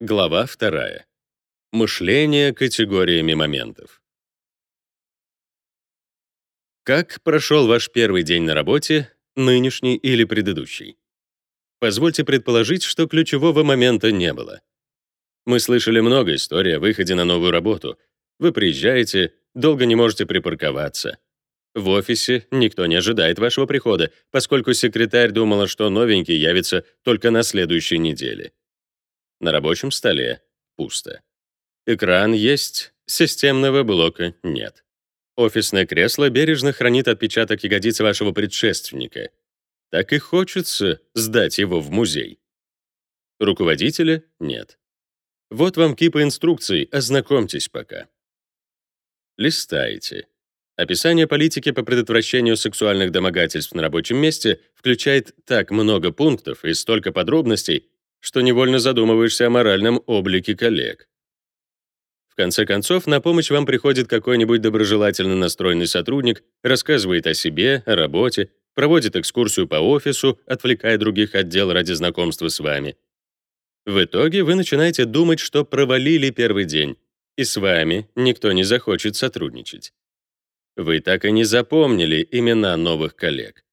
Глава 2. Мышление категориями моментов. Как прошел ваш первый день на работе, нынешний или предыдущий? Позвольте предположить, что ключевого момента не было. Мы слышали много историй о выходе на новую работу. Вы приезжаете, долго не можете припарковаться. В офисе никто не ожидает вашего прихода, поскольку секретарь думала, что новенький явится только на следующей неделе. На рабочем столе пусто. Экран есть, системного блока нет. Офисное кресло бережно хранит отпечаток ягодицы вашего предшественника. Так и хочется сдать его в музей. Руководителя нет. Вот вам кипа инструкций, ознакомьтесь пока. Листайте. Описание политики по предотвращению сексуальных домогательств на рабочем месте включает так много пунктов и столько подробностей, что невольно задумываешься о моральном облике коллег. В конце концов, на помощь вам приходит какой-нибудь доброжелательно настроенный сотрудник, рассказывает о себе, о работе, проводит экскурсию по офису, отвлекая других отдел ради знакомства с вами. В итоге вы начинаете думать, что провалили первый день, и с вами никто не захочет сотрудничать. Вы так и не запомнили имена новых коллег.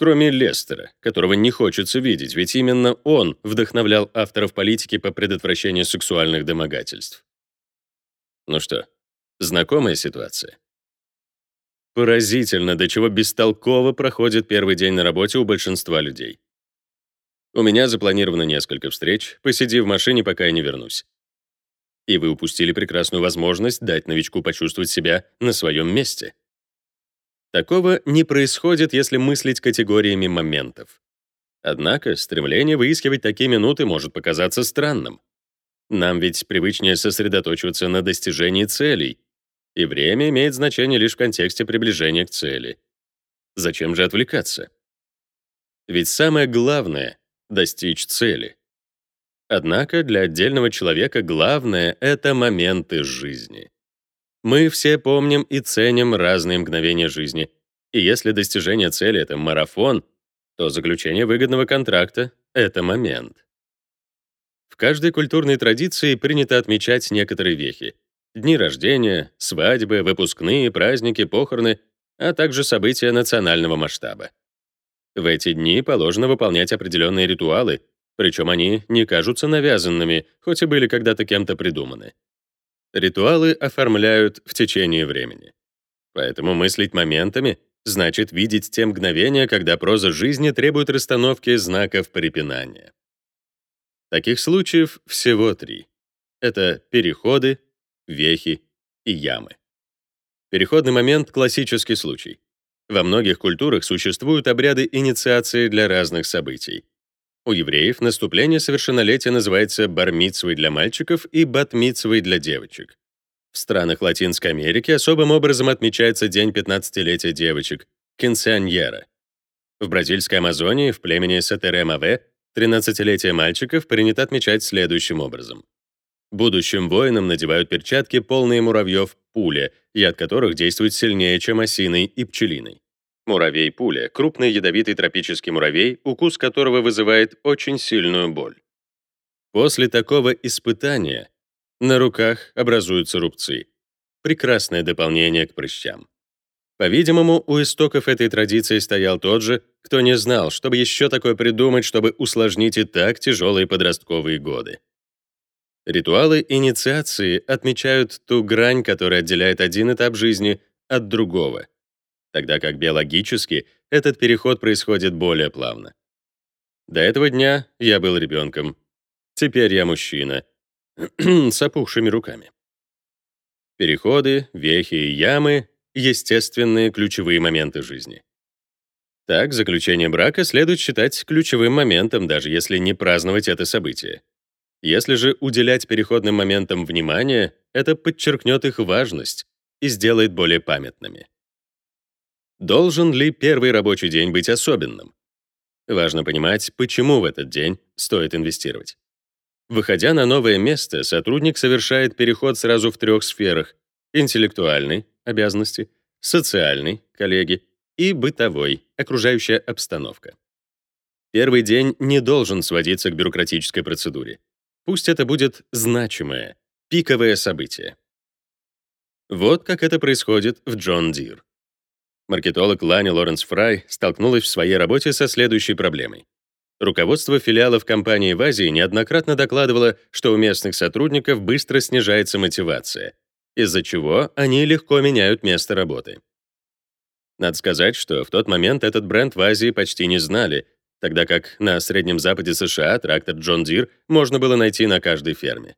Кроме Лестера, которого не хочется видеть, ведь именно он вдохновлял авторов политики по предотвращению сексуальных домогательств. Ну что, знакомая ситуация? Поразительно, до чего бестолково проходит первый день на работе у большинства людей. У меня запланировано несколько встреч, посиди в машине, пока я не вернусь. И вы упустили прекрасную возможность дать новичку почувствовать себя на своем месте. Такого не происходит, если мыслить категориями моментов. Однако стремление выискивать такие минуты может показаться странным. Нам ведь привычнее сосредоточиваться на достижении целей, и время имеет значение лишь в контексте приближения к цели. Зачем же отвлекаться? Ведь самое главное — достичь цели. Однако для отдельного человека главное — это моменты жизни. Мы все помним и ценим разные мгновения жизни. И если достижение цели — это марафон, то заключение выгодного контракта — это момент. В каждой культурной традиции принято отмечать некоторые вехи. Дни рождения, свадьбы, выпускные, праздники, похороны, а также события национального масштаба. В эти дни положено выполнять определенные ритуалы, причем они не кажутся навязанными, хоть и были когда-то кем-то придуманы. Ритуалы оформляют в течение времени. Поэтому мыслить моментами значит видеть те мгновения, когда проза жизни требует расстановки знаков препинания. Таких случаев всего три. Это переходы, вехи и ямы. Переходный момент — классический случай. Во многих культурах существуют обряды инициации для разных событий. У евреев наступление совершеннолетия называется бармитсвой для мальчиков и батмитсвой для девочек. В странах Латинской Америки особым образом отмечается день 15-летия девочек — кинсианьера. В бразильской Амазонии в племени Сатере-Маве 13-летие мальчиков принято отмечать следующим образом. Будущим воинам надевают перчатки, полные муравьев, пуля, яд которых действует сильнее, чем осиной и пчелиной. Муравей-пуля — крупный ядовитый тропический муравей, укус которого вызывает очень сильную боль. После такого испытания на руках образуются рубцы. Прекрасное дополнение к прыщам. По-видимому, у истоков этой традиции стоял тот же, кто не знал, чтобы еще такое придумать, чтобы усложнить и так тяжелые подростковые годы. Ритуалы инициации отмечают ту грань, которая отделяет один этап жизни от другого — тогда как биологически этот переход происходит более плавно. До этого дня я был ребенком. Теперь я мужчина. с опухшими руками. Переходы, вехи и ямы — естественные ключевые моменты жизни. Так, заключение брака следует считать ключевым моментом, даже если не праздновать это событие. Если же уделять переходным моментам внимание, это подчеркнет их важность и сделает более памятными. Должен ли первый рабочий день быть особенным? Важно понимать, почему в этот день стоит инвестировать. Выходя на новое место, сотрудник совершает переход сразу в трех сферах — интеллектуальной — обязанности, социальной — коллеги и бытовой — окружающая обстановка. Первый день не должен сводиться к бюрократической процедуре. Пусть это будет значимое, пиковое событие. Вот как это происходит в John Deere. Маркетолог Лани Лоренс Фрай столкнулась в своей работе со следующей проблемой. Руководство филиалов компании в Азии неоднократно докладывало, что у местных сотрудников быстро снижается мотивация, из-за чего они легко меняют место работы. Надо сказать, что в тот момент этот бренд в Азии почти не знали, тогда как на Среднем Западе США трактор John Deere можно было найти на каждой ферме.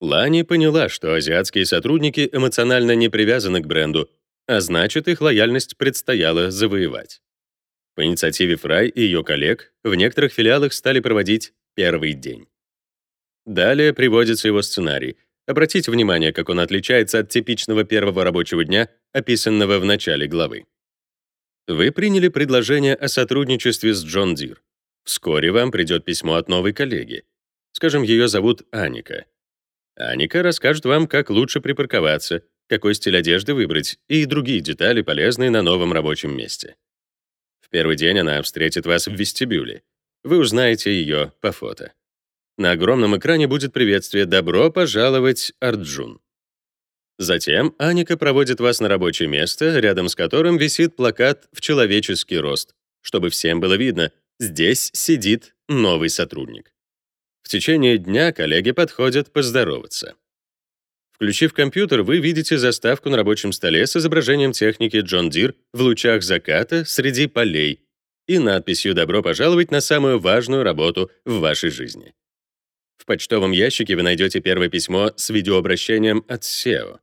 Лани поняла, что азиатские сотрудники эмоционально не привязаны к бренду, а значит, их лояльность предстояло завоевать. По инициативе Фрай и ее коллег в некоторых филиалах стали проводить первый день. Далее приводится его сценарий. Обратите внимание, как он отличается от типичного первого рабочего дня, описанного в начале главы. Вы приняли предложение о сотрудничестве с John Deere. Вскоре вам придет письмо от новой коллеги. Скажем, ее зовут Аника. Аника расскажет вам, как лучше припарковаться, какой стиль одежды выбрать и другие детали, полезные на новом рабочем месте первый день она встретит вас в вестибюле. Вы узнаете ее по фото. На огромном экране будет приветствие «Добро пожаловать, Арджун». Затем Аника проводит вас на рабочее место, рядом с которым висит плакат в человеческий рост, чтобы всем было видно, здесь сидит новый сотрудник. В течение дня коллеги подходят поздороваться. Включив компьютер, вы видите заставку на рабочем столе с изображением техники John Deere в лучах заката среди полей и надписью «Добро пожаловать на самую важную работу в вашей жизни». В почтовом ящике вы найдете первое письмо с видеообращением от SEO.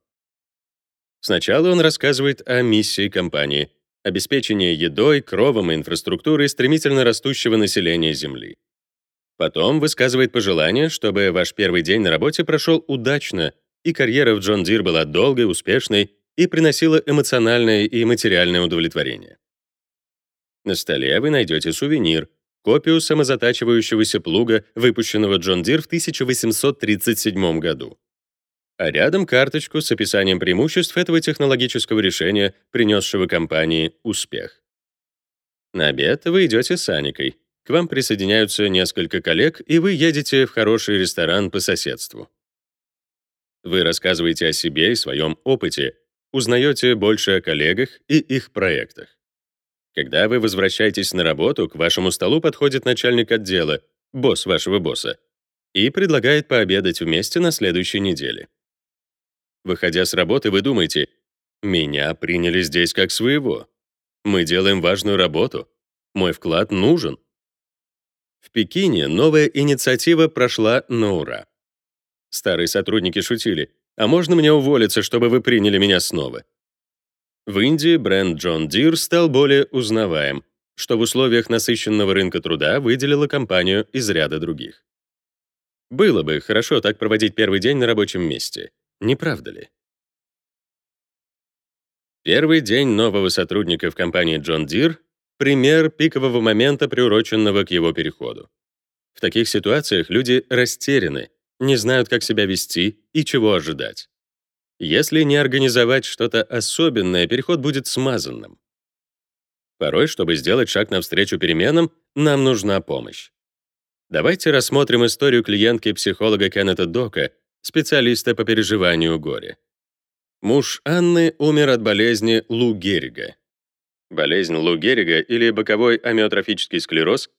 Сначала он рассказывает о миссии компании — обеспечение едой, кровом и инфраструктурой стремительно растущего населения Земли. Потом высказывает пожелание, чтобы ваш первый день на работе прошел удачно и карьера в John Deere была долгой, успешной и приносила эмоциональное и материальное удовлетворение. На столе вы найдете сувенир, копию самозатачивающегося плуга, выпущенного John Deere в 1837 году. А рядом карточку с описанием преимуществ этого технологического решения, принесшего компании успех. На обед вы идете с Аникой. К вам присоединяются несколько коллег, и вы едете в хороший ресторан по соседству. Вы рассказываете о себе и своем опыте, узнаете больше о коллегах и их проектах. Когда вы возвращаетесь на работу, к вашему столу подходит начальник отдела, босс вашего босса, и предлагает пообедать вместе на следующей неделе. Выходя с работы, вы думаете, «Меня приняли здесь как своего. Мы делаем важную работу. Мой вклад нужен». В Пекине новая инициатива прошла на ура. Старые сотрудники шутили. «А можно мне уволиться, чтобы вы приняли меня снова?» В Индии бренд John Deere стал более узнаваем, что в условиях насыщенного рынка труда выделило компанию из ряда других. Было бы хорошо так проводить первый день на рабочем месте, не правда ли? Первый день нового сотрудника в компании John Deere — пример пикового момента, приуроченного к его переходу. В таких ситуациях люди растеряны, не знают, как себя вести и чего ожидать. Если не организовать что-то особенное, переход будет смазанным. Порой, чтобы сделать шаг навстречу переменам, нам нужна помощь. Давайте рассмотрим историю клиентки психолога Кеннета Дока, специалиста по переживанию горя. Муж Анны умер от болезни Лу Геррига. Болезнь Лу Геррига или боковой амиотрофический склероз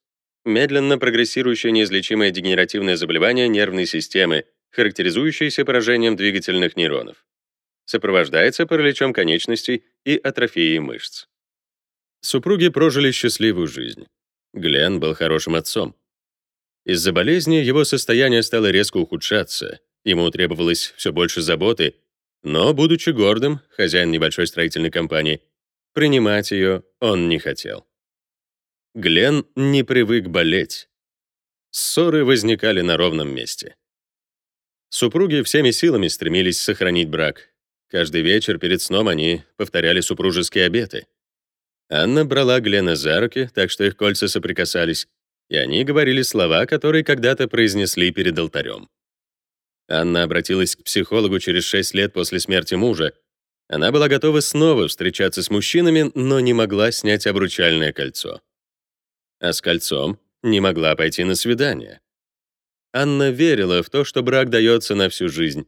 медленно прогрессирующее неизлечимое дегенеративное заболевание нервной системы, характеризующееся поражением двигательных нейронов. Сопровождается параличом конечностей и атрофией мышц. Супруги прожили счастливую жизнь. Глен был хорошим отцом. Из-за болезни его состояние стало резко ухудшаться, ему требовалось все больше заботы, но, будучи гордым, хозяин небольшой строительной компании, принимать ее он не хотел. Глен не привык болеть. Ссоры возникали на ровном месте. Супруги всеми силами стремились сохранить брак. Каждый вечер перед сном они повторяли супружеские обеты. Анна брала Глена за руки, так что их кольца соприкасались, и они говорили слова, которые когда-то произнесли перед алтарем. Анна обратилась к психологу через 6 лет после смерти мужа. Она была готова снова встречаться с мужчинами, но не могла снять обручальное кольцо а с кольцом не могла пойти на свидание. Анна верила в то, что брак дается на всю жизнь,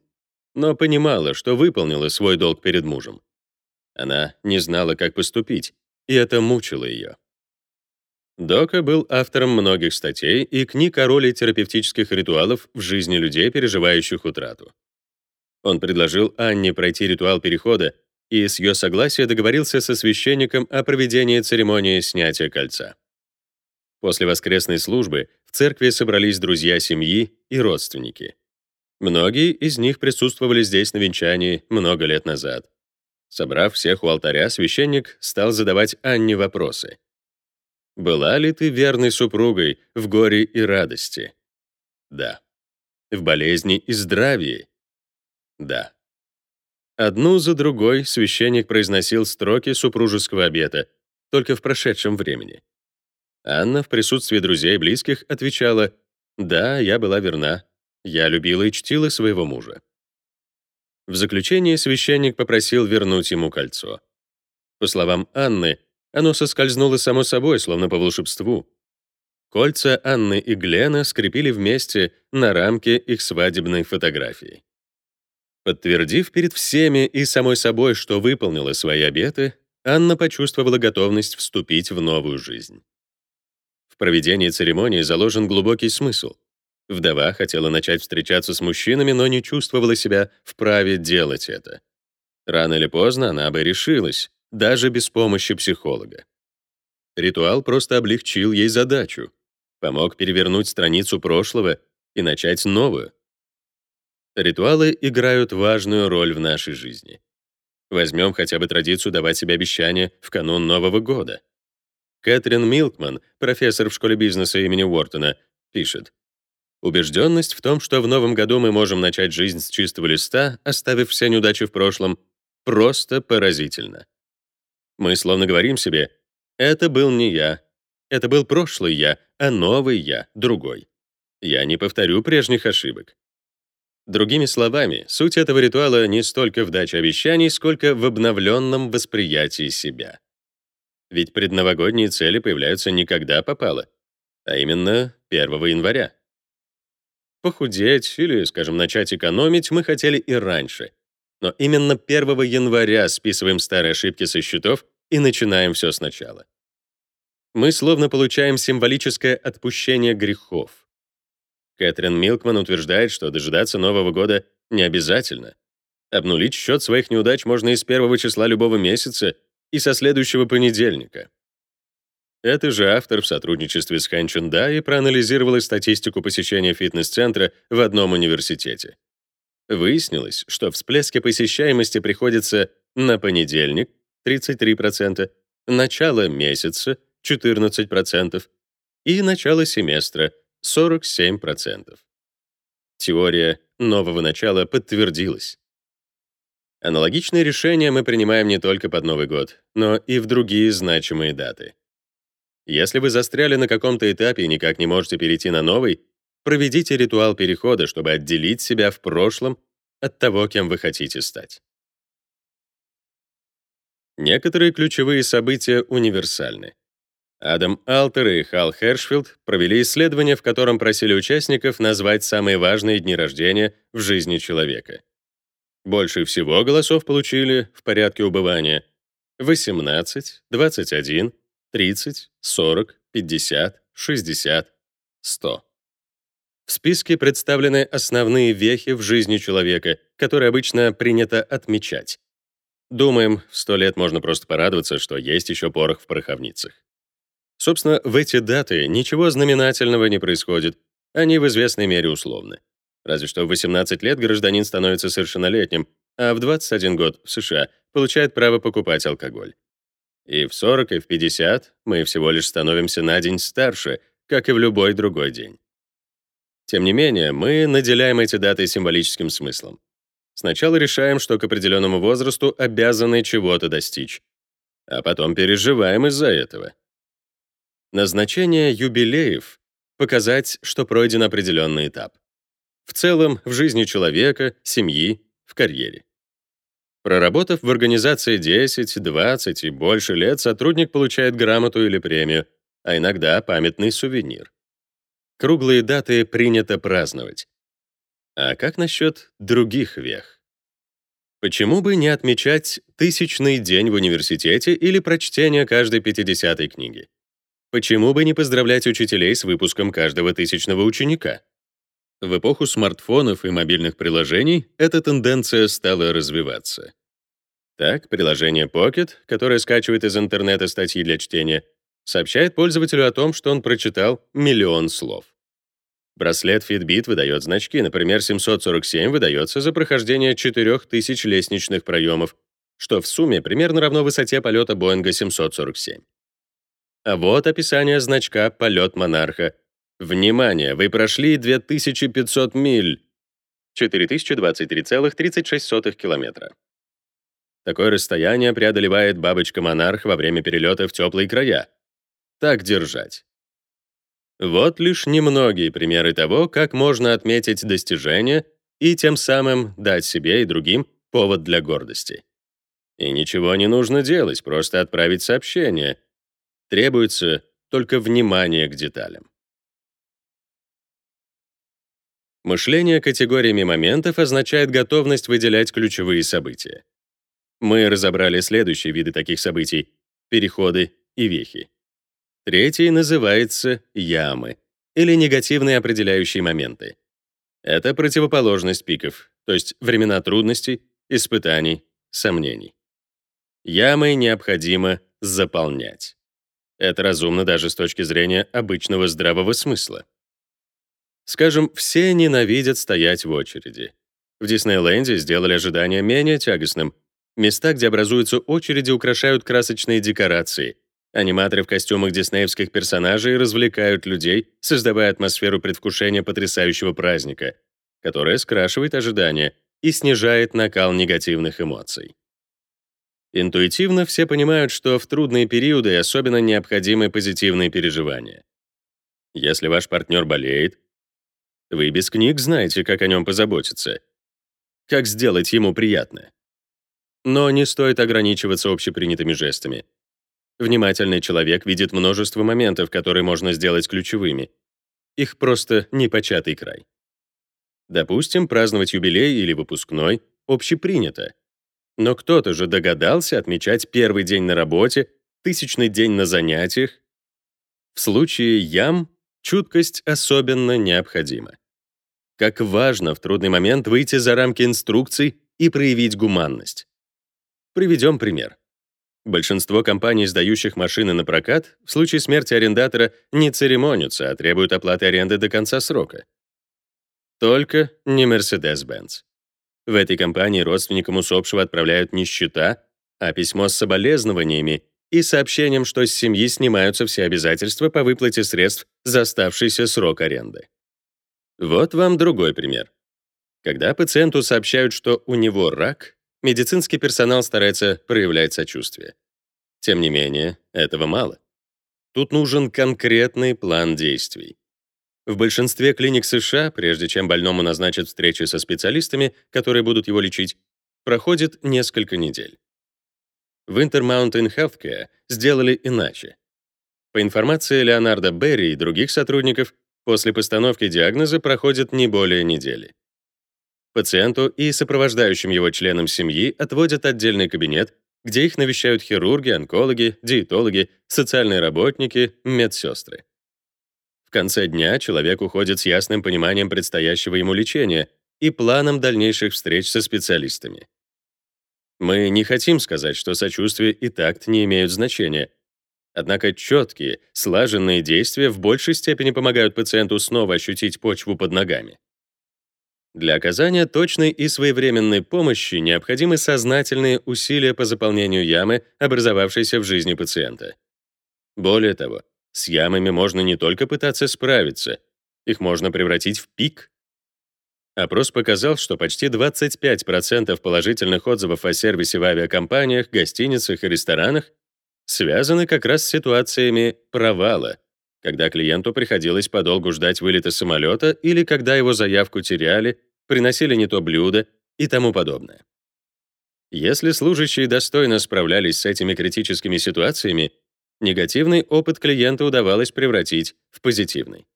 но понимала, что выполнила свой долг перед мужем. Она не знала, как поступить, и это мучило ее. Дока был автором многих статей и книг о роли терапевтических ритуалов в жизни людей, переживающих утрату. Он предложил Анне пройти ритуал перехода и с ее согласия договорился со священником о проведении церемонии снятия кольца. После воскресной службы в церкви собрались друзья семьи и родственники. Многие из них присутствовали здесь на венчании много лет назад. Собрав всех у алтаря, священник стал задавать Анне вопросы. Была ли ты верной супругой в горе и радости? Да. В болезни и здравии? Да. Одну за другой священник произносил строки супружеского обета, только в прошедшем времени. Анна в присутствии друзей и близких отвечала «Да, я была верна. Я любила и чтила своего мужа». В заключение священник попросил вернуть ему кольцо. По словам Анны, оно соскользнуло само собой, словно по волшебству. Кольца Анны и Глена скрепили вместе на рамке их свадебной фотографии. Подтвердив перед всеми и самой собой, что выполнила свои обеты, Анна почувствовала готовность вступить в новую жизнь. В проведении церемонии заложен глубокий смысл. Вдова хотела начать встречаться с мужчинами, но не чувствовала себя вправе делать это. Рано или поздно она бы решилась, даже без помощи психолога. Ритуал просто облегчил ей задачу, помог перевернуть страницу прошлого и начать новую. Ритуалы играют важную роль в нашей жизни. Возьмем хотя бы традицию давать себе обещания в канун Нового года. Кэтрин Милкман, профессор в школе бизнеса имени Уортона, пишет, Убежденность в том, что в новом году мы можем начать жизнь с чистого листа, оставив все неудачи в прошлом, просто поразительно. Мы словно говорим себе, это был не я, это был прошлый я, а новый я, другой. Я не повторю прежних ошибок. Другими словами, суть этого ритуала не столько в даче обещаний, сколько в обновленном восприятии себя. Ведь предновогодние цели появляются не когда попало, а именно 1 января. Похудеть или, скажем, начать экономить мы хотели и раньше — но именно 1 января списываем старые ошибки со счетов и начинаем все сначала. Мы словно получаем символическое отпущение грехов. Кэтрин Милкман утверждает, что дожидаться Нового года не обязательно. Обнулить счет своих неудач можно и с первого числа любого месяца и со следующего понедельника. Это же автор в сотрудничестве с Хан Дай проанализировала статистику посещения фитнес-центра в одном университете. Выяснилось, что всплески посещаемости приходятся на понедельник 33%, начало месяца 14% и начало семестра 47%. Теория нового начала подтвердилась. Аналогичные решения мы принимаем не только под Новый год, но и в другие значимые даты. Если вы застряли на каком-то этапе и никак не можете перейти на новый, Проведите ритуал перехода, чтобы отделить себя в прошлом от того, кем вы хотите стать. Некоторые ключевые события универсальны. Адам Алтер и Хал Хершфилд провели исследование, в котором просили участников назвать самые важные дни рождения в жизни человека. Больше всего голосов получили в порядке убывания 18, 21, 30, 40, 50, 60, 100. В списке представлены основные вехи в жизни человека, которые обычно принято отмечать. Думаем, в сто лет можно просто порадоваться, что есть еще порох в пороховницах. Собственно, в эти даты ничего знаменательного не происходит, они в известной мере условны. Разве что в 18 лет гражданин становится совершеннолетним, а в 21 год в США получает право покупать алкоголь. И в 40, и в 50 мы всего лишь становимся на день старше, как и в любой другой день. Тем не менее, мы наделяем эти даты символическим смыслом. Сначала решаем, что к определенному возрасту обязаны чего-то достичь, а потом переживаем из-за этого. Назначение юбилеев — показать, что пройден определенный этап. В целом, в жизни человека, семьи, в карьере. Проработав в организации 10, 20 и больше лет, сотрудник получает грамоту или премию, а иногда памятный сувенир. круглые даты принято праздновать. А как насчет других вех? Почему бы не отмечать тысячный день в университете или прочтение каждой пятидесятой книги? Почему бы не поздравлять учителей с выпуском каждого тысячного ученика? В эпоху смартфонов и мобильных приложений эта тенденция стала развиваться. Так, приложение Pocket, которое скачивает из интернета статьи для чтения, сообщает пользователю о том, что он прочитал миллион слов. Браслет Fitbit выдает значки, например, 747 выдается за прохождение 4000 лестничных проемов, что в сумме примерно равно высоте полета Боинга 747. А вот описание значка «Полет монарха». Внимание, вы прошли 2500 миль. 4023,36 километра. Такое расстояние преодолевает бабочка-монарх во время перелета в теплые края. Так держать. Вот лишь немногие примеры того, как можно отметить достижения и тем самым дать себе и другим повод для гордости. И ничего не нужно делать, просто отправить сообщение. Требуется только внимание к деталям. Мышление категориями моментов означает готовность выделять ключевые события. Мы разобрали следующие виды таких событий — переходы и вехи. Третий называется ямы или негативные определяющие моменты. Это противоположность пиков, то есть времена трудностей, испытаний, сомнений. Ямы необходимо заполнять. Это разумно даже с точки зрения обычного здравого смысла. Скажем, все ненавидят стоять в очереди. В Диснейленде сделали ожидание менее тягостным. Места, где образуются очереди, украшают красочные декорации, Аниматоры в костюмах диснеевских персонажей развлекают людей, создавая атмосферу предвкушения потрясающего праздника, которая скрашивает ожидания и снижает накал негативных эмоций. Интуитивно все понимают, что в трудные периоды особенно необходимы позитивные переживания. Если ваш партнер болеет, вы без книг знаете, как о нем позаботиться, как сделать ему приятно. Но не стоит ограничиваться общепринятыми жестами. Внимательный человек видит множество моментов, которые можно сделать ключевыми. Их просто непочатый край. Допустим, праздновать юбилей или выпускной общепринято. Но кто-то же догадался отмечать первый день на работе, тысячный день на занятиях. В случае ям чуткость особенно необходима. Как важно в трудный момент выйти за рамки инструкций и проявить гуманность. Приведем пример. Большинство компаний, сдающих машины на прокат, в случае смерти арендатора не церемонятся, а требуют оплаты аренды до конца срока. Только не Mercedes-Benz. В этой компании родственникам усопшего отправляют не счета, а письмо с соболезнованиями и сообщением, что с семьи снимаются все обязательства по выплате средств за оставшийся срок аренды. Вот вам другой пример. Когда пациенту сообщают, что у него рак, медицинский персонал старается проявлять сочувствие. Тем не менее, этого мало. Тут нужен конкретный план действий. В большинстве клиник США, прежде чем больному назначат встречи со специалистами, которые будут его лечить, проходит несколько недель. В Intermountain Healthcare сделали иначе. По информации Леонарда Берри и других сотрудников, после постановки диагноза проходит не более недели. Пациенту и сопровождающим его членам семьи отводят отдельный кабинет, где их навещают хирурги, онкологи, диетологи, социальные работники, медсестры. В конце дня человек уходит с ясным пониманием предстоящего ему лечения и планом дальнейших встреч со специалистами. Мы не хотим сказать, что сочувствие и такт не имеют значения. Однако четкие, слаженные действия в большей степени помогают пациенту снова ощутить почву под ногами. Для оказания точной и своевременной помощи необходимы сознательные усилия по заполнению ямы, образовавшейся в жизни пациента. Более того, с ямами можно не только пытаться справиться, их можно превратить в пик. Опрос показал, что почти 25% положительных отзывов о сервисе в авиакомпаниях, гостиницах и ресторанах связаны как раз с ситуациями провала, когда клиенту приходилось подолгу ждать вылета самолета или когда его заявку теряли, приносили не то блюдо и тому подобное. Если служащие достойно справлялись с этими критическими ситуациями, негативный опыт клиента удавалось превратить в позитивный.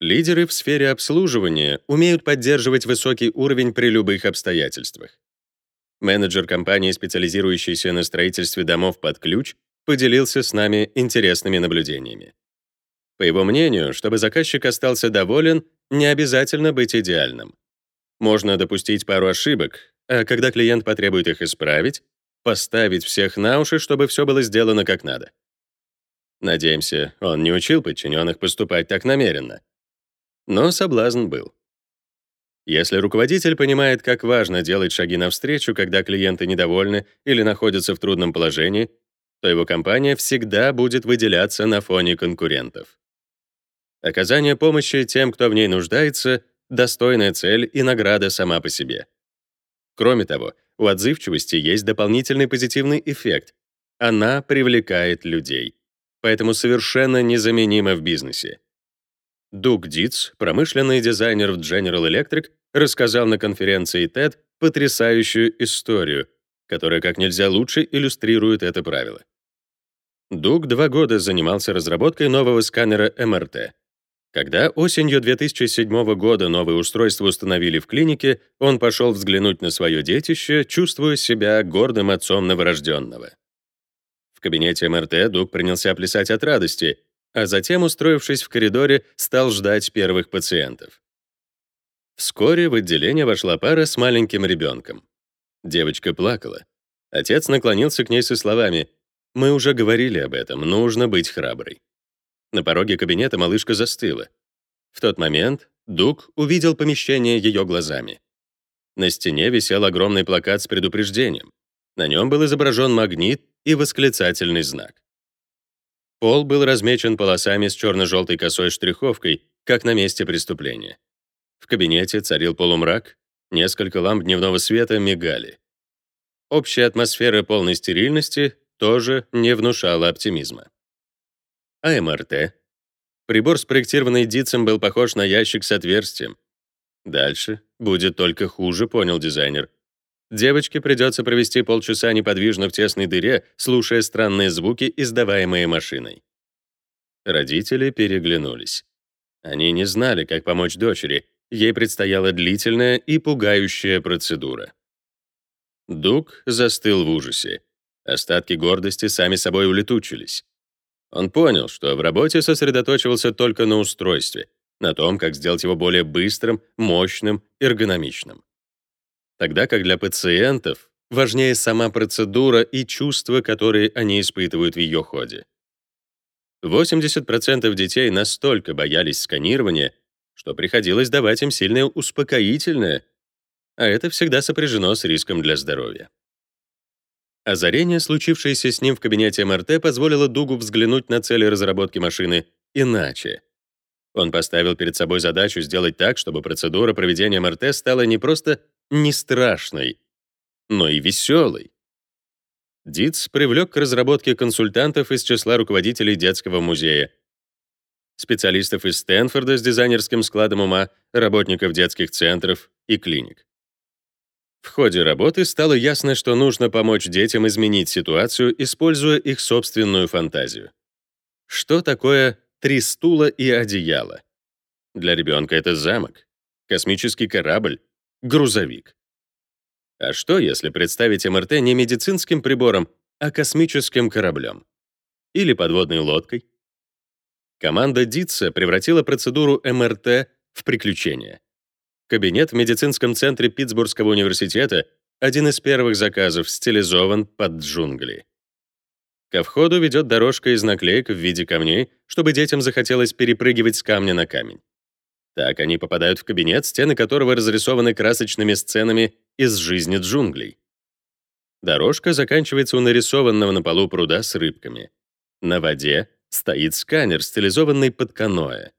Лидеры в сфере обслуживания умеют поддерживать высокий уровень при любых обстоятельствах. Менеджер компании, специализирующийся на строительстве домов под ключ, поделился с нами интересными наблюдениями. По его мнению, чтобы заказчик остался доволен, не обязательно быть идеальным. Можно допустить пару ошибок, а когда клиент потребует их исправить, поставить всех на уши, чтобы все было сделано как надо. Надеемся, он не учил подчиненных поступать так намеренно. Но соблазн был. Если руководитель понимает, как важно делать шаги навстречу, когда клиенты недовольны или находятся в трудном положении, то его компания всегда будет выделяться на фоне конкурентов. Оказание помощи тем, кто в ней нуждается, достойная цель и награда сама по себе. Кроме того, у отзывчивости есть дополнительный позитивный эффект. Она привлекает людей. Поэтому совершенно незаменима в бизнесе. Дуг Диц, промышленный дизайнер в General Electric, рассказал на конференции TED потрясающую историю, которая как нельзя лучше иллюстрирует это правило. Дуг два года занимался разработкой нового сканера МРТ. Когда осенью 2007 года новое устройство установили в клинике, он пошел взглянуть на свое детище, чувствуя себя гордым отцом новорожденного. В кабинете МРТ Дуг принялся плясать от радости, а затем, устроившись в коридоре, стал ждать первых пациентов. Вскоре в отделение вошла пара с маленьким ребенком. Девочка плакала. Отец наклонился к ней со словами «Мы уже говорили об этом, нужно быть храброй». На пороге кабинета малышка застыла. В тот момент Дуг увидел помещение ее глазами. На стене висел огромный плакат с предупреждением. На нем был изображен магнит и восклицательный знак. Пол был размечен полосами с черно-желтой косой штриховкой, как на месте преступления. В кабинете царил полумрак, несколько ламп дневного света мигали. Общая атмосфера полной стерильности тоже не внушала оптимизма. А МРТ? Прибор, спроектированный Дитцем, был похож на ящик с отверстием. Дальше будет только хуже, понял дизайнер. Девочке придется провести полчаса неподвижно в тесной дыре, слушая странные звуки, издаваемые машиной. Родители переглянулись. Они не знали, как помочь дочери. Ей предстояла длительная и пугающая процедура. Дуг застыл в ужасе. Остатки гордости сами собой улетучились. Он понял, что в работе сосредоточивался только на устройстве, на том, как сделать его более быстрым, мощным, эргономичным. Тогда как для пациентов важнее сама процедура и чувства, которые они испытывают в ее ходе. 80% детей настолько боялись сканирования, что приходилось давать им сильное успокоительное, а это всегда сопряжено с риском для здоровья. Озарение, случившееся с ним в кабинете МРТ, позволило Дугу взглянуть на цели разработки машины иначе. Он поставил перед собой задачу сделать так, чтобы процедура проведения МРТ стала не просто не страшной, но и веселой. Диц привлек к разработке консультантов из числа руководителей детского музея, специалистов из Стэнфорда с дизайнерским складом ума, работников детских центров и клиник. В ходе работы стало ясно, что нужно помочь детям изменить ситуацию, используя их собственную фантазию. Что такое три стула и одеяло? Для ребенка это замок, космический корабль, грузовик. А что, если представить МРТ не медицинским прибором, а космическим кораблем? Или подводной лодкой? Команда Дитса превратила процедуру МРТ в приключение. Кабинет в медицинском центре Питтсбургского университета — один из первых заказов, стилизован под джунгли. Ко входу ведет дорожка из наклеек в виде камней, чтобы детям захотелось перепрыгивать с камня на камень. Так они попадают в кабинет, стены которого разрисованы красочными сценами из жизни джунглей. Дорожка заканчивается у нарисованного на полу пруда с рыбками. На воде стоит сканер, стилизованный под каноэ.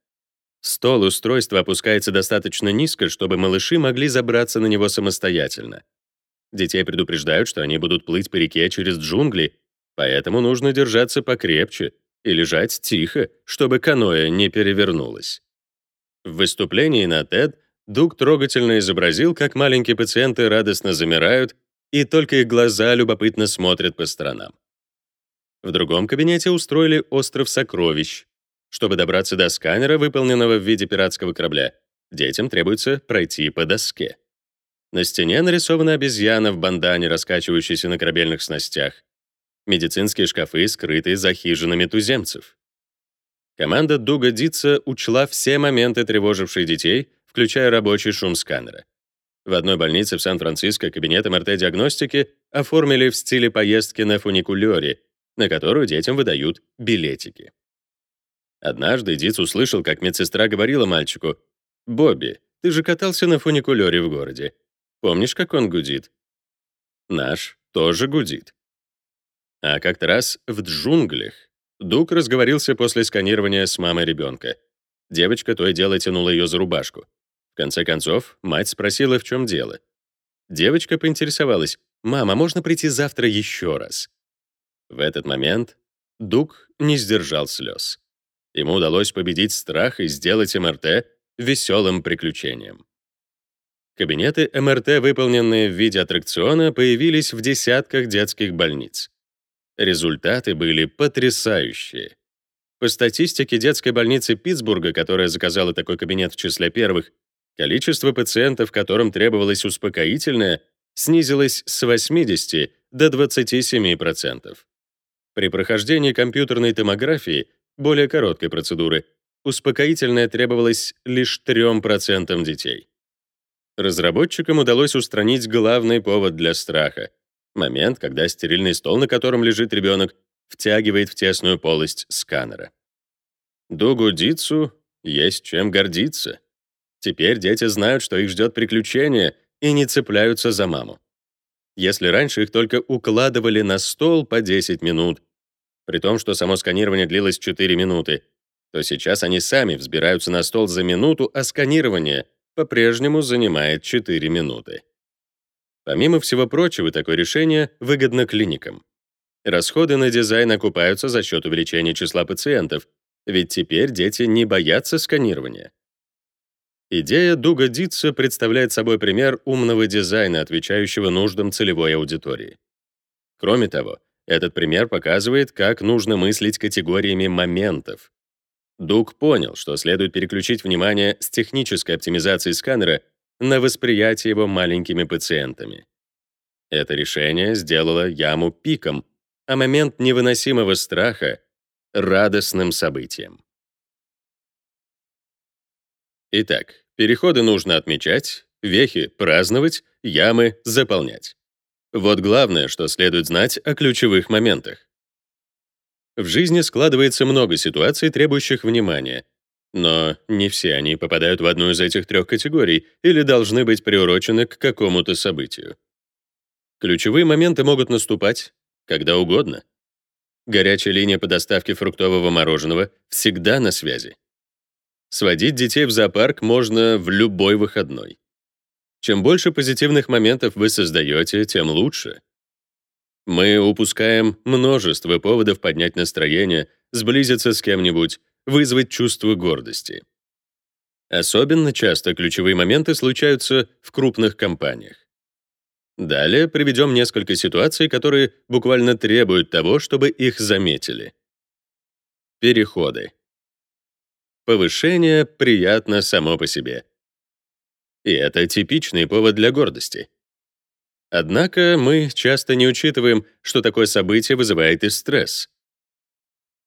Стол устройства опускается достаточно низко, чтобы малыши могли забраться на него самостоятельно. Детей предупреждают, что они будут плыть по реке через джунгли, поэтому нужно держаться покрепче и лежать тихо, чтобы каноэ не перевернулось. В выступлении на TED Дуг трогательно изобразил, как маленькие пациенты радостно замирают, и только их глаза любопытно смотрят по сторонам. В другом кабинете устроили остров сокровищ, Чтобы добраться до сканера, выполненного в виде пиратского корабля, детям требуется пройти по доске. На стене нарисована обезьяна в бандане, раскачивающаяся на корабельных снастях. Медицинские шкафы скрыты за хижинами туземцев. Команда Дуга Дитса учла все моменты, тревожившие детей, включая рабочий шум сканера. В одной больнице в Сан-Франциско кабинет МРТ-диагностики оформили в стиле поездки на фуникулёре, на которую детям выдают билетики. Однажды Диц услышал, как медсестра говорила мальчику, «Бобби, ты же катался на фуникулёре в городе. Помнишь, как он гудит?» Наш тоже гудит. А как-то раз в джунглях Дуг разговорился после сканирования с мамой ребенка. Девочка то и дело тянула ее за рубашку. В конце концов, мать спросила, в чем дело. Девочка поинтересовалась, «Мама, можно прийти завтра еще раз?» В этот момент Дуг не сдержал слез. Ему удалось победить страх и сделать МРТ веселым приключением. Кабинеты МРТ, выполненные в виде аттракциона, появились в десятках детских больниц. Результаты были потрясающие. По статистике детской больницы Питтсбурга, которая заказала такой кабинет в числе первых, количество пациентов, которым требовалось успокоительное, снизилось с 80 до 27%. При прохождении компьютерной томографии, более короткой процедуры, успокоительное требовалось лишь 3% детей. Разработчикам удалось устранить главный повод для страха Момент, когда стерильный стол, на котором лежит ребенок, втягивает в тесную полость сканера. Дугу Дицу есть чем гордиться. Теперь дети знают, что их ждет приключение, и не цепляются за маму. Если раньше их только укладывали на стол по 10 минут, при том, что само сканирование длилось 4 минуты, то сейчас они сами взбираются на стол за минуту, а сканирование по-прежнему занимает 4 минуты. Помимо всего прочего, такое решение выгодно клиникам. Расходы на дизайн окупаются за счет увеличения числа пациентов, ведь теперь дети не боятся сканирования. Идея Дуга Дитса представляет собой пример умного дизайна, отвечающего нуждам целевой аудитории. Кроме того, этот пример показывает, как нужно мыслить категориями моментов. Дуг понял, что следует переключить внимание с технической оптимизации сканера на восприятие его маленькими пациентами. Это решение сделало яму пиком, а момент невыносимого страха — радостным событием. Итак, переходы нужно отмечать, вехи — праздновать, ямы — заполнять. Вот главное, что следует знать о ключевых моментах. В жизни складывается много ситуаций, требующих внимания — но не все они попадают в одну из этих трех категорий или должны быть приурочены к какому-то событию. Ключевые моменты могут наступать когда угодно. Горячая линия по доставке фруктового мороженого всегда на связи. Сводить детей в зоопарк можно в любой выходной. Чем больше позитивных моментов вы создаете, тем лучше. Мы упускаем множество поводов поднять настроение, сблизиться с кем-нибудь, вызвать чувство гордости. Особенно часто ключевые моменты случаются в крупных компаниях. Далее приведем несколько ситуаций, которые буквально требуют того, чтобы их заметили. Переходы. Повышение приятно само по себе. И это типичный повод для гордости. Однако мы часто не учитываем, что такое событие вызывает и стресс.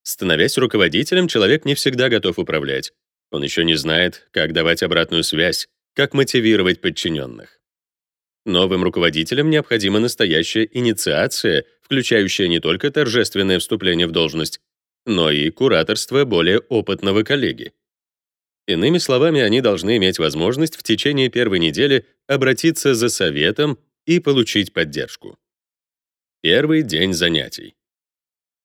Становясь руководителем, человек не всегда готов управлять. Он еще не знает, как давать обратную связь, как мотивировать подчиненных. Новым руководителям необходима настоящая инициация, включающая не только торжественное вступление в должность, но и кураторство более опытного коллеги. Иными словами, они должны иметь возможность в течение первой недели обратиться за советом и получить поддержку. Первый день занятий.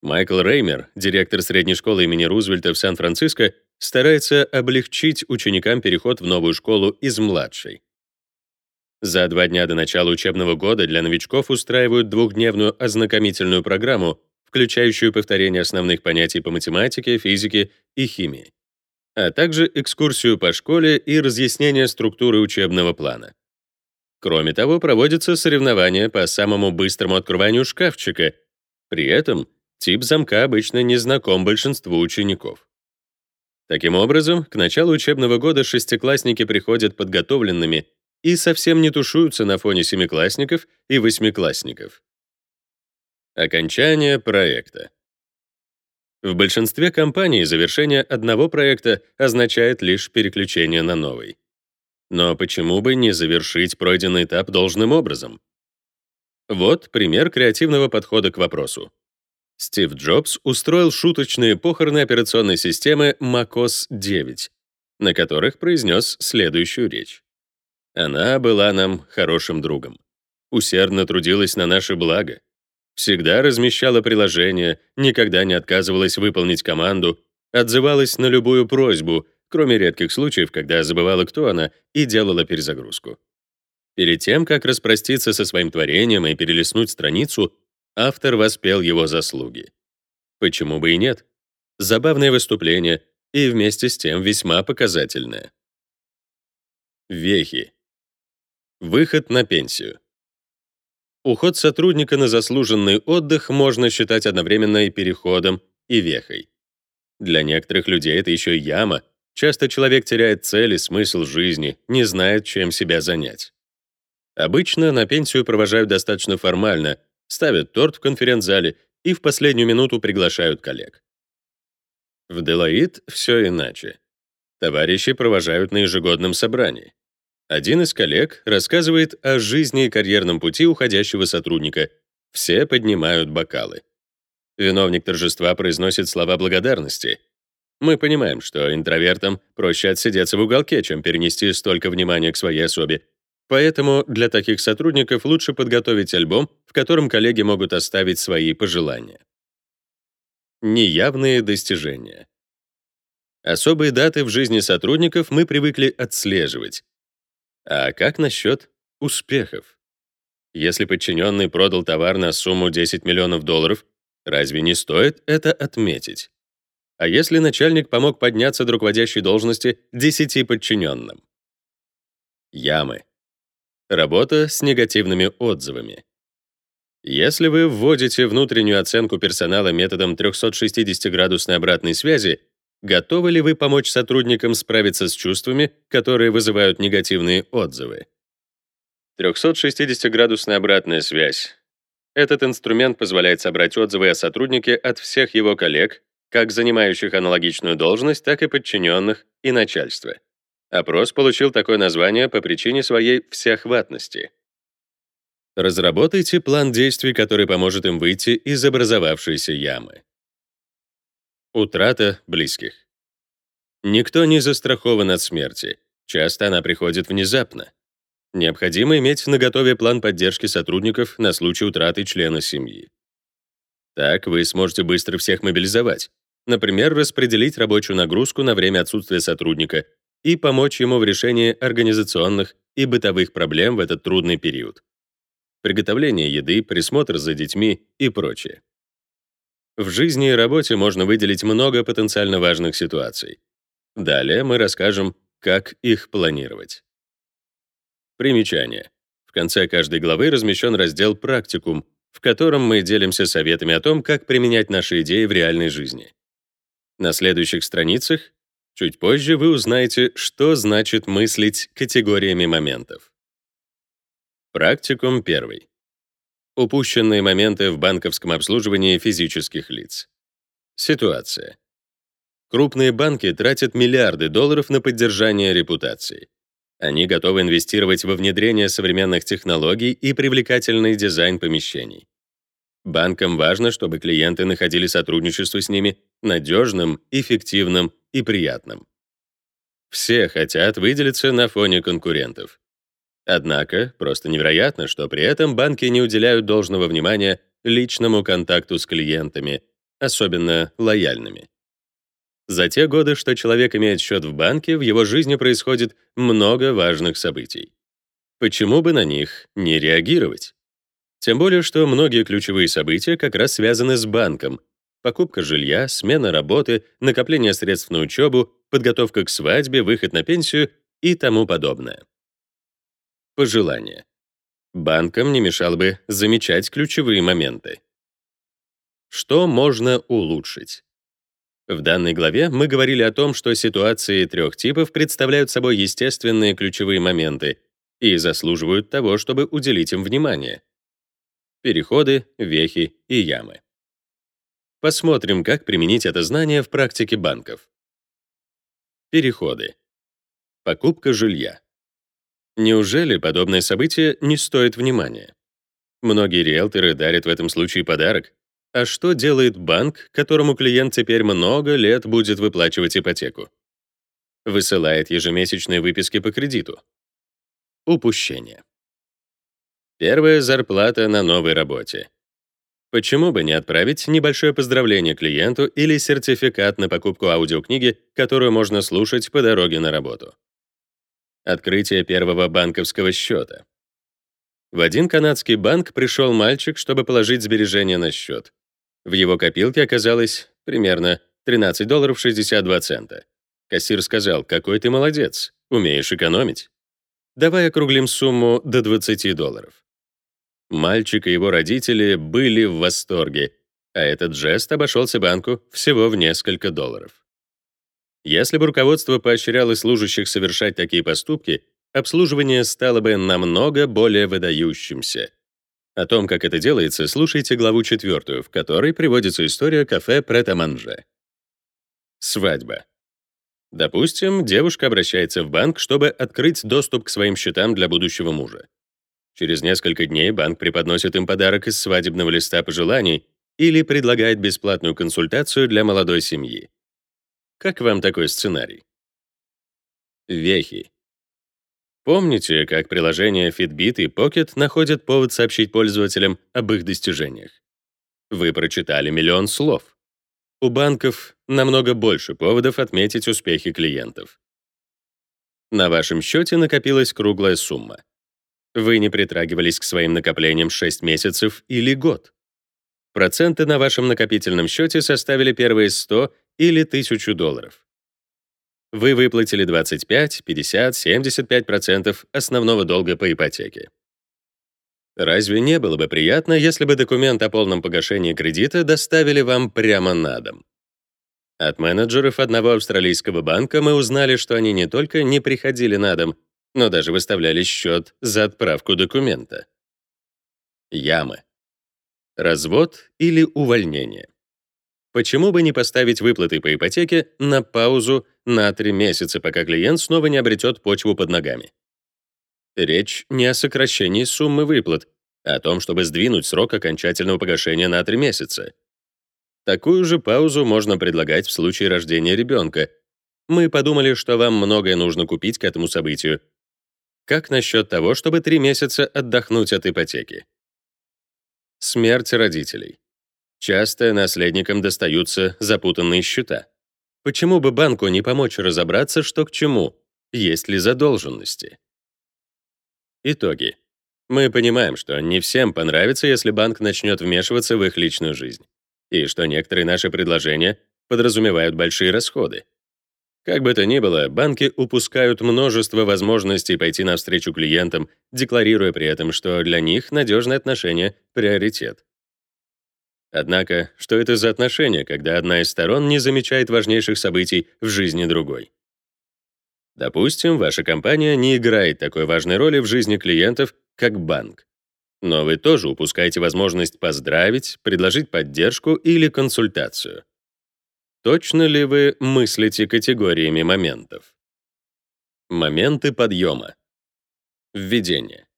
Майкл Реймер, директор средней школы имени Рузвельта в Сан-Франциско, старается облегчить ученикам переход в новую школу из младшей. За два дня до начала учебного года для новичков устраивают двухдневную ознакомительную программу, включающую повторение основных понятий по математике, физике и химии, а также экскурсию по школе и разъяснение структуры учебного плана. Кроме того, проводятся соревнования по самому быстрому открыванию шкафчика. При этом Тип замка обычно не знаком большинству учеников. Таким образом, к началу учебного года шестиклассники приходят подготовленными и совсем не тушуются на фоне семиклассников и восьмиклассников. Окончание проекта. В большинстве компаний завершение одного проекта означает лишь переключение на новый. Но почему бы не завершить пройденный этап должным образом? Вот пример креативного подхода к вопросу. Стив Джобс устроил шуточные похороны операционной системы macOS 9, на которых произнес следующую речь. Она была нам хорошим другом. Усердно трудилась на наше благо. Всегда размещала приложения, никогда не отказывалась выполнить команду, отзывалась на любую просьбу, кроме редких случаев, когда забывала, кто она, и делала перезагрузку. Перед тем, как распроститься со своим творением и перелистнуть страницу, автор воспел его заслуги. Почему бы и нет? Забавное выступление и вместе с тем весьма показательное. Вехи. Выход на пенсию. Уход сотрудника на заслуженный отдых можно считать одновременно и переходом, и вехой. Для некоторых людей это еще яма. Часто человек теряет цель и смысл жизни, не знает, чем себя занять. Обычно на пенсию провожают достаточно формально, ставят торт в конференц-зале и в последнюю минуту приглашают коллег. В Делаид все иначе. Товарищи провожают на ежегодном собрании. Один из коллег рассказывает о жизни и карьерном пути уходящего сотрудника. Все поднимают бокалы. Виновник торжества произносит слова благодарности. Мы понимаем, что интровертам проще отсидеться в уголке, чем перенести столько внимания к своей особе, Поэтому для таких сотрудников лучше подготовить альбом, в котором коллеги могут оставить свои пожелания. Неявные достижения. Особые даты в жизни сотрудников мы привыкли отслеживать. А как насчет успехов? Если подчиненный продал товар на сумму 10 миллионов долларов, разве не стоит это отметить? А если начальник помог подняться до руководящей должности 10 подчиненным? Ямы. Работа с негативными отзывами. Если вы вводите внутреннюю оценку персонала методом 360-градусной обратной связи, готовы ли вы помочь сотрудникам справиться с чувствами, которые вызывают негативные отзывы? 360-градусная обратная связь. Этот инструмент позволяет собрать отзывы о сотруднике от всех его коллег, как занимающих аналогичную должность, так и подчиненных и начальства. Опрос получил такое название по причине своей всеохватности. Разработайте план действий, который поможет им выйти из образовавшейся ямы. Утрата близких. Никто не застрахован от смерти. Часто она приходит внезапно. Необходимо иметь наготове план поддержки сотрудников на случай утраты члена семьи. Так вы сможете быстро всех мобилизовать. Например, распределить рабочую нагрузку на время отсутствия сотрудника и помочь ему в решении организационных и бытовых проблем в этот трудный период. Приготовление еды, присмотр за детьми и прочее. В жизни и работе можно выделить много потенциально важных ситуаций. Далее мы расскажем, как их планировать. Примечание. В конце каждой главы размещен раздел «Практикум», в котором мы делимся советами о том, как применять наши идеи в реальной жизни. На следующих страницах Чуть позже вы узнаете, что значит мыслить категориями моментов. Практикум первый. Упущенные моменты в банковском обслуживании физических лиц. Ситуация. Крупные банки тратят миллиарды долларов на поддержание репутации. Они готовы инвестировать во внедрение современных технологий и привлекательный дизайн помещений. Банкам важно, чтобы клиенты находили сотрудничество с ними надежным, эффективным и приятным. Все хотят выделиться на фоне конкурентов. Однако, просто невероятно, что при этом банки не уделяют должного внимания личному контакту с клиентами, особенно лояльными. За те годы, что человек имеет счет в банке, в его жизни происходит много важных событий. Почему бы на них не реагировать? Тем более, что многие ключевые события как раз связаны с банком. Покупка жилья, смена работы, накопление средств на учебу, подготовка к свадьбе, выход на пенсию и тому подобное. Пожелание. Банкам не мешало бы замечать ключевые моменты. Что можно улучшить? В данной главе мы говорили о том, что ситуации трех типов представляют собой естественные ключевые моменты и заслуживают того, чтобы уделить им внимание. Переходы, вехи и ямы. Посмотрим, как применить это знание в практике банков. Переходы. Покупка жилья. Неужели подобное событие не стоит внимания? Многие риэлторы дарят в этом случае подарок. А что делает банк, которому клиент теперь много лет будет выплачивать ипотеку? Высылает ежемесячные выписки по кредиту. Упущение. Первая зарплата на новой работе. Почему бы не отправить небольшое поздравление клиенту или сертификат на покупку аудиокниги, которую можно слушать по дороге на работу? Открытие первого банковского счета. В один канадский банк пришел мальчик, чтобы положить сбережения на счет. В его копилке оказалось примерно 13 долларов 62 цента. Кассир сказал, какой ты молодец, умеешь экономить. Давай округлим сумму до 20 долларов. Мальчик и его родители были в восторге, а этот жест обошелся банку всего в несколько долларов. Если бы руководство поощряло служащих совершать такие поступки, обслуживание стало бы намного более выдающимся. О том, как это делается, слушайте главу четвертую, в которой приводится история кафе Прет-а-Манже. Свадьба. Допустим, девушка обращается в банк, чтобы открыть доступ к своим счетам для будущего мужа. Через несколько дней банк преподносит им подарок из свадебного листа пожеланий или предлагает бесплатную консультацию для молодой семьи. Как вам такой сценарий? Вехи. Помните, как приложения Fitbit и Pocket находят повод сообщить пользователям об их достижениях? Вы прочитали миллион слов. У банков намного больше поводов отметить успехи клиентов. На вашем счете накопилась круглая сумма. Вы не притрагивались к своим накоплениям 6 месяцев или год. Проценты на вашем накопительном счете составили первые 100 или 1000 долларов. Вы выплатили 25, 50, 75% основного долга по ипотеке. Разве не было бы приятно, если бы документ о полном погашении кредита доставили вам прямо на дом? От менеджеров одного австралийского банка мы узнали, что они не только не приходили на дом, но даже выставляли счет за отправку документа. Ямы. Развод или увольнение. Почему бы не поставить выплаты по ипотеке на паузу на 3 месяца, пока клиент снова не обретет почву под ногами? Речь не о сокращении суммы выплат, а о том, чтобы сдвинуть срок окончательного погашения на 3 месяца. Такую же паузу можно предлагать в случае рождения ребенка. Мы подумали, что вам многое нужно купить к этому событию. Как насчет того, чтобы 3 месяца отдохнуть от ипотеки? Смерть родителей. Часто наследникам достаются запутанные счета. Почему бы банку не помочь разобраться, что к чему, есть ли задолженности? Итоги. Мы понимаем, что не всем понравится, если банк начнет вмешиваться в их личную жизнь, и что некоторые наши предложения подразумевают большие расходы. Как бы то ни было, банки упускают множество возможностей пойти навстречу клиентам, декларируя при этом, что для них надежные отношения — приоритет. Однако, что это за отношения, когда одна из сторон не замечает важнейших событий в жизни другой? Допустим, ваша компания не играет такой важной роли в жизни клиентов, как банк. Но вы тоже упускаете возможность поздравить, предложить поддержку или консультацию. Точно ли вы мыслите категориями моментов? Моменты подъема. Введение.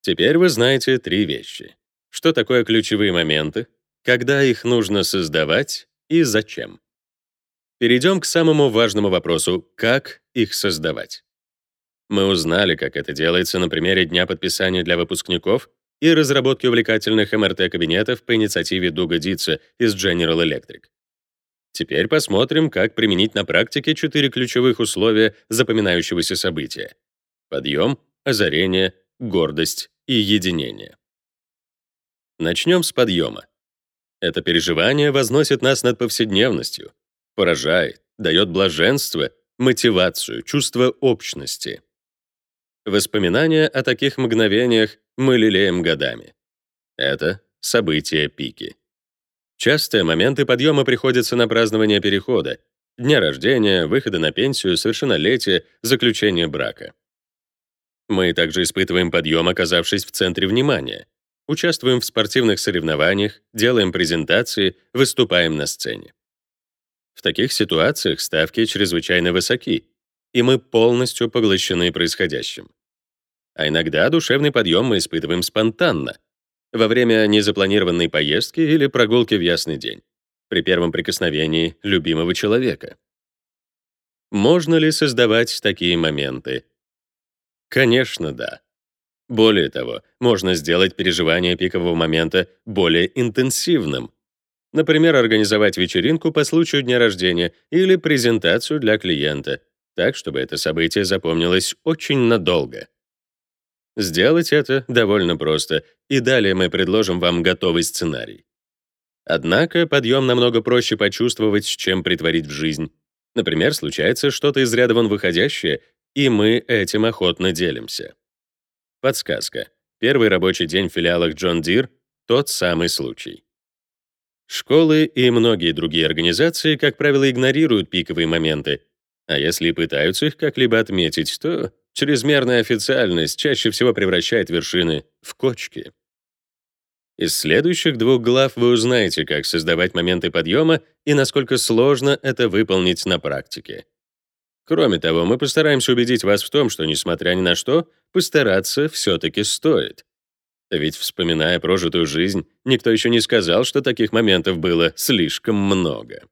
Теперь вы знаете три вещи. Что такое ключевые моменты? Когда их нужно создавать и зачем. Перейдем к самому важному вопросу — как их создавать. Мы узнали, как это делается на примере дня подписания для выпускников и разработки увлекательных МРТ-кабинетов по инициативе Дуга Дитса из General Electric. Теперь посмотрим, как применить на практике четыре ключевых условия запоминающегося события — подъем, озарение, гордость и единение. Начнем с подъема. Это переживание возносит нас над повседневностью, поражает, дает блаженство, мотивацию, чувство общности. Воспоминания о таких мгновениях мы лелеем годами. Это события пики. Часто моменты подъема приходятся на празднование перехода, дня рождения, выхода на пенсию, совершеннолетия, заключения брака. Мы также испытываем подъем, оказавшись в центре внимания. Участвуем в спортивных соревнованиях, делаем презентации, выступаем на сцене. В таких ситуациях ставки чрезвычайно высоки, и мы полностью поглощены происходящим. А иногда душевный подъем мы испытываем спонтанно, во время незапланированной поездки или прогулки в ясный день, при первом прикосновении любимого человека. Можно ли создавать такие моменты? Конечно, да. Более того, можно сделать переживание пикового момента более интенсивным. Например, организовать вечеринку по случаю дня рождения или презентацию для клиента, так, чтобы это событие запомнилось очень надолго. Сделать это довольно просто, и далее мы предложим вам готовый сценарий. Однако подъем намного проще почувствовать, чем притворить в жизнь. Например, случается что-то из ряда вон выходящее, и мы этим охотно делимся. Подсказка. Первый рабочий день в филиалах John Deere — тот самый случай. Школы и многие другие организации, как правило, игнорируют пиковые моменты, а если пытаются их как-либо отметить, то Чрезмерная официальность чаще всего превращает вершины в кочки. Из следующих двух глав вы узнаете, как создавать моменты подъема и насколько сложно это выполнить на практике. Кроме того, мы постараемся убедить вас в том, что, несмотря ни на что, постараться все-таки стоит. Ведь, вспоминая прожитую жизнь, никто еще не сказал, что таких моментов было слишком много.